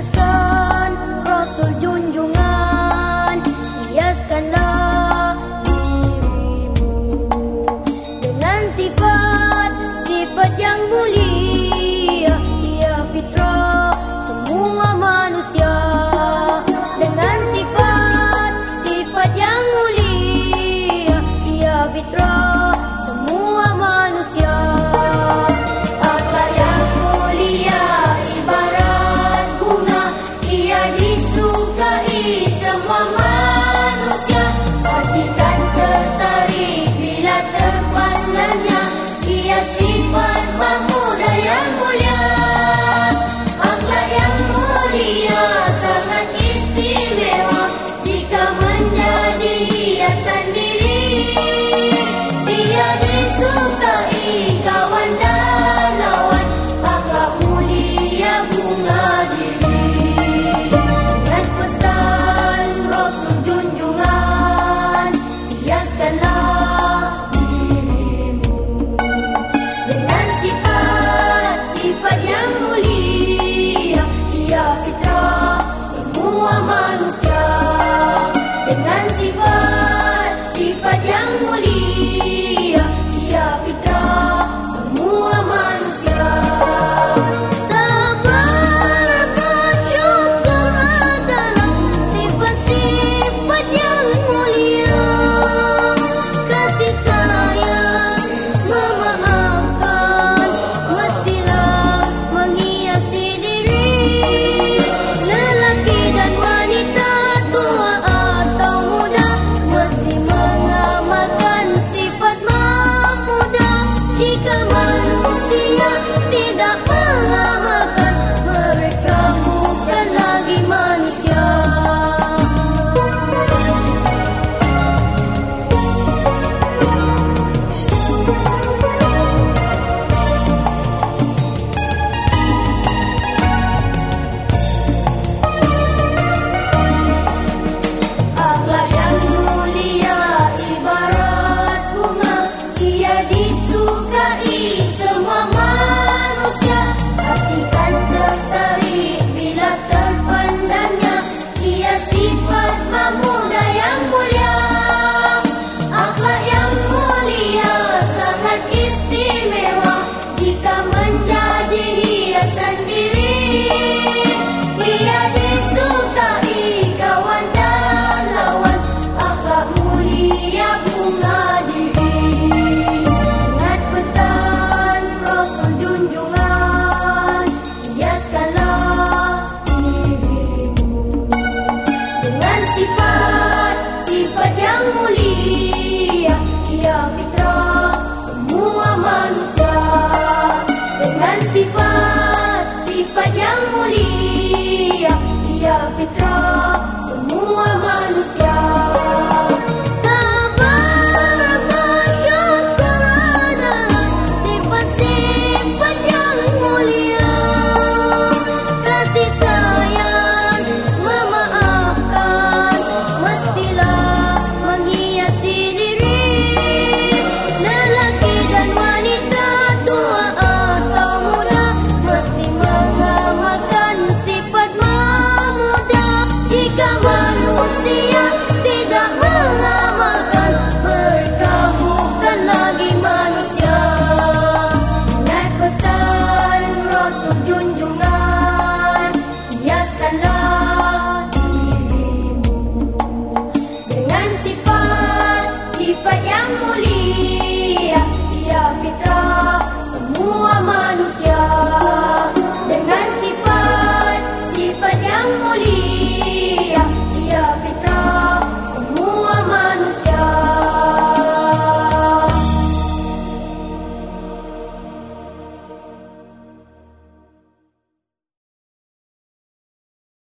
the sun. Yang mulia, ya fitrah see